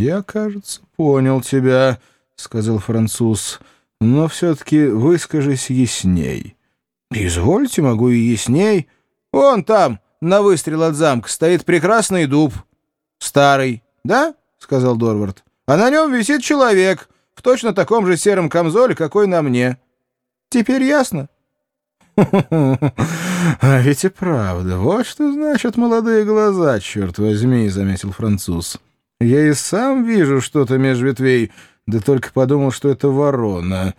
«Я, кажется, понял тебя», — сказал француз, — «но все-таки выскажись ясней». «Извольте, могу и ясней. Вон там, на выстрел от замка, стоит прекрасный дуб. Старый, да?» — сказал Дорвард. «А на нем висит человек в точно таком же сером камзоле, какой на мне. Теперь ясно?» «А ведь и правда, вот что значит молодые глаза, черт возьми», — заметил француз. «Я и сам вижу что-то меж ветвей, да только подумал, что это ворона.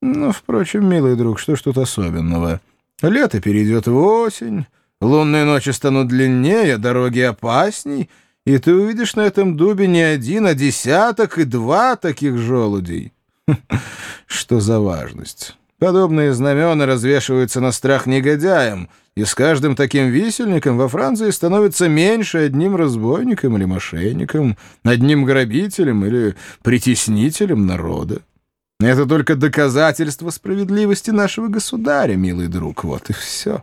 Но, впрочем, милый друг, что ж тут особенного? Лето перейдет в осень, лунные ночи станут длиннее, дороги опасней, и ты увидишь на этом дубе не один, а десяток и два таких желудей. Что за важность?» Подобные знамена развешиваются на страх негодяям, и с каждым таким висельником во Франции становится меньше одним разбойником или мошенником, одним грабителем или притеснителем народа. Это только доказательство справедливости нашего государя, милый друг, вот и все.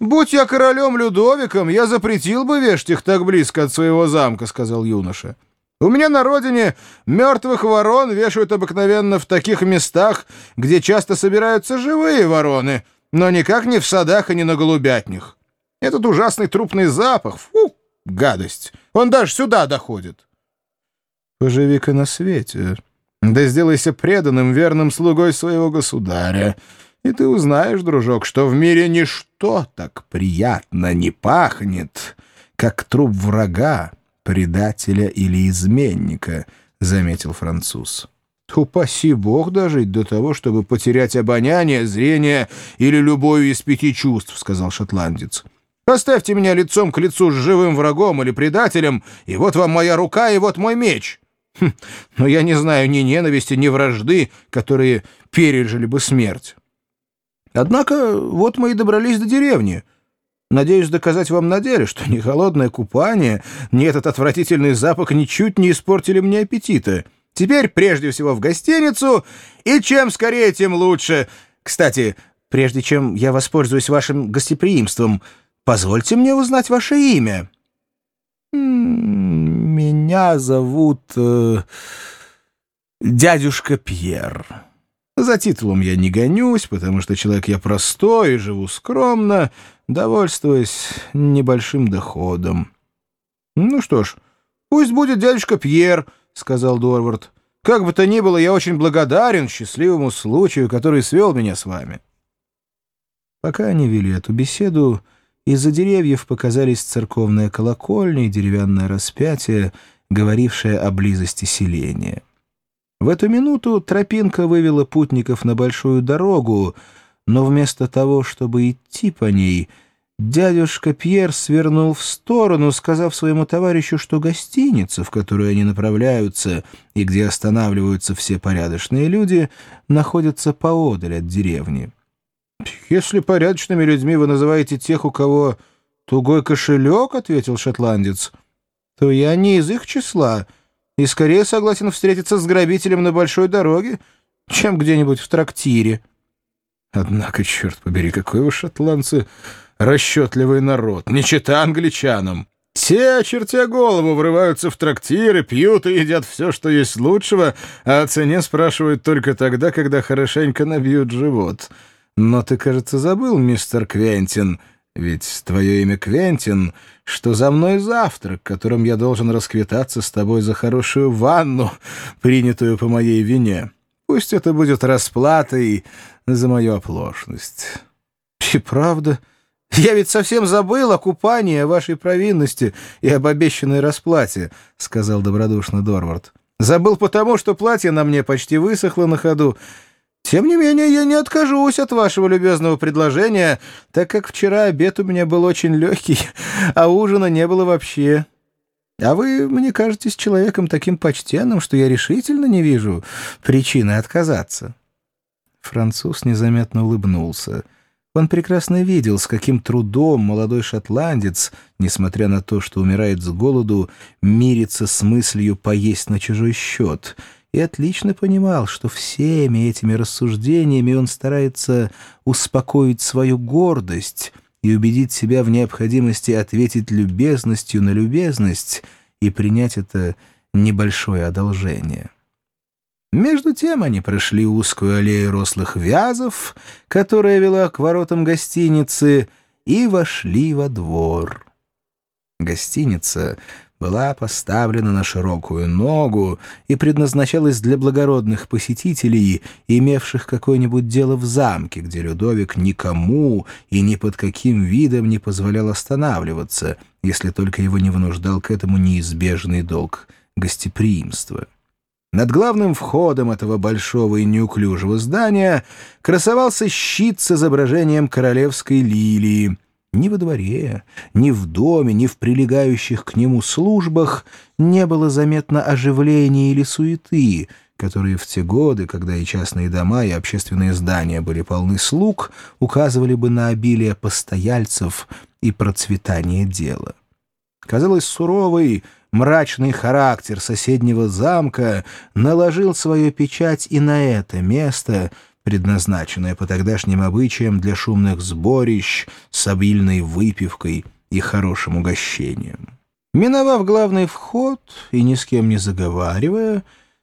«Будь я королем Людовиком, я запретил бы вешать их так близко от своего замка», — сказал юноша. У меня на родине мертвых ворон вешают обыкновенно в таких местах, где часто собираются живые вороны, но никак не в садах и не на голубятнях. Этот ужасный трупный запах, фу, гадость, он даже сюда доходит. Поживи-ка на свете, да сделайся преданным, верным слугой своего государя, и ты узнаешь, дружок, что в мире ничто так приятно не пахнет, как труп врага, предателя или изменника», — заметил француз. «Упаси бог дожить до того, чтобы потерять обоняние, зрение или любое из пяти чувств», — сказал шотландец. «Поставьте меня лицом к лицу с живым врагом или предателем, и вот вам моя рука, и вот мой меч. Хм, но я не знаю ни ненависти, ни вражды, которые пережили бы смерть. Однако вот мы и добрались до деревни». Надеюсь доказать вам на деле, что ни холодное купание, ни этот отвратительный запах ничуть не испортили мне аппетита. Теперь прежде всего в гостиницу, и чем скорее, тем лучше. Кстати, прежде чем я воспользуюсь вашим гостеприимством, позвольте мне узнать ваше имя». «Меня зовут э, дядюшка Пьер». За титулом я не гонюсь, потому что человек я простой и живу скромно, довольствуясь небольшим доходом. — Ну что ж, пусть будет дядюшка Пьер, — сказал Дорвард. — Как бы то ни было, я очень благодарен счастливому случаю, который свел меня с вами. Пока они вели эту беседу, из-за деревьев показались церковная колокольня и деревянное распятие, говорившее о близости селения. В эту минуту тропинка вывела путников на большую дорогу, но вместо того, чтобы идти по ней, дядюшка Пьер свернул в сторону, сказав своему товарищу, что гостиница, в которую они направляются и где останавливаются все порядочные люди, находится поодаль от деревни. «Если порядочными людьми вы называете тех, у кого тугой кошелек, — ответил шотландец, — то я не из их числа» и скорее согласен встретиться с грабителем на большой дороге, чем где-нибудь в трактире. Однако, черт побери, какой вы шотландцы расчетливый народ, не чита англичанам. Все, чертя голову, врываются в трактиры, пьют и едят все, что есть лучшего, а о цене спрашивают только тогда, когда хорошенько набьют живот. Но ты, кажется, забыл, мистер Квентин, ведь твое имя Квентин, что за мной завтрак, которым я должен расквитаться с тобой за хорошую ванну, принятую по моей вине. Пусть это будет расплатой за мою оплошность. И правда, я ведь совсем забыл о купании, о вашей провинности и об обещанной расплате, — сказал добродушно Дорвард. Забыл потому, что платье на мне почти высохло на ходу, тем не менее, я не откажусь от вашего любезного предложения, так как вчера обед у меня был очень легкий, а ужина не было вообще. А вы, мне кажетесь, человеком таким почтенным, что я решительно не вижу причины отказаться». Француз незаметно улыбнулся. Он прекрасно видел, с каким трудом молодой шотландец, несмотря на то, что умирает с голоду, мирится с мыслью поесть на чужой счет — и отлично понимал, что всеми этими рассуждениями он старается успокоить свою гордость и убедить себя в необходимости ответить любезностью на любезность и принять это небольшое одолжение. Между тем они прошли узкую аллею рослых вязов, которая вела к воротам гостиницы, и вошли во двор. Гостиница была поставлена на широкую ногу и предназначалась для благородных посетителей, имевших какое-нибудь дело в замке, где Людовик никому и ни под каким видом не позволял останавливаться, если только его не вынуждал к этому неизбежный долг гостеприимства. Над главным входом этого большого и неуклюжего здания красовался щит с изображением королевской лилии — ни во дворе, ни в доме, ни в прилегающих к нему службах не было заметно оживления или суеты, которые в те годы, когда и частные дома, и общественные здания были полны слуг, указывали бы на обилие постояльцев и процветание дела. Казалось, суровый, мрачный характер соседнего замка наложил свою печать и на это место — предназначенное по тогдашним обычаям для шумных сборищ с обильной выпивкой и хорошим угощением. Миновав главный вход и ни с кем не заговаривая,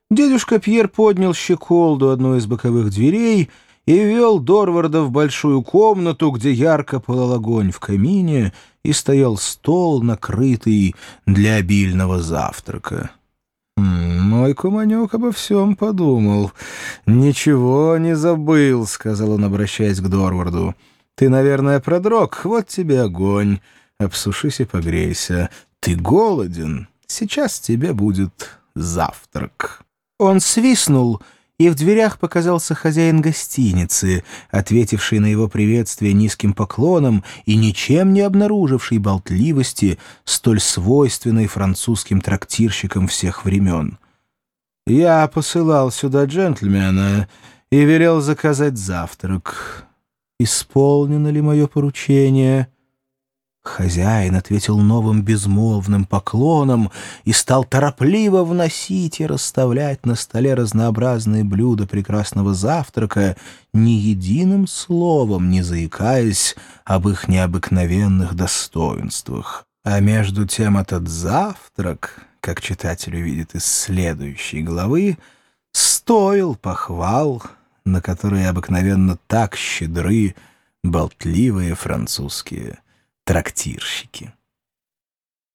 дедушка Пьер поднял щеколду одной из боковых дверей и вел Дорварда в большую комнату, где ярко пылал огонь в камине и стоял стол, накрытый для обильного завтрака. «Мой куманек обо всем подумал. Ничего не забыл», — сказал он, обращаясь к Дорварду. «Ты, наверное, продрог. Вот тебе огонь. Обсушись и погрейся. Ты голоден. Сейчас тебе будет завтрак». Он свистнул — и в дверях показался хозяин гостиницы, ответивший на его приветствие низким поклоном и ничем не обнаруживший болтливости, столь свойственной французским трактирщикам всех времен. «Я посылал сюда джентльмена и велел заказать завтрак. Исполнено ли мое поручение?» Хозяин ответил новым безмолвным поклоном и стал торопливо вносить и расставлять на столе разнообразные блюда прекрасного завтрака, ни единым словом не заикаясь об их необыкновенных достоинствах. А между тем этот завтрак, как читатель увидит из следующей главы, стоил похвал, на которые обыкновенно так щедры болтливые французские трактирщики.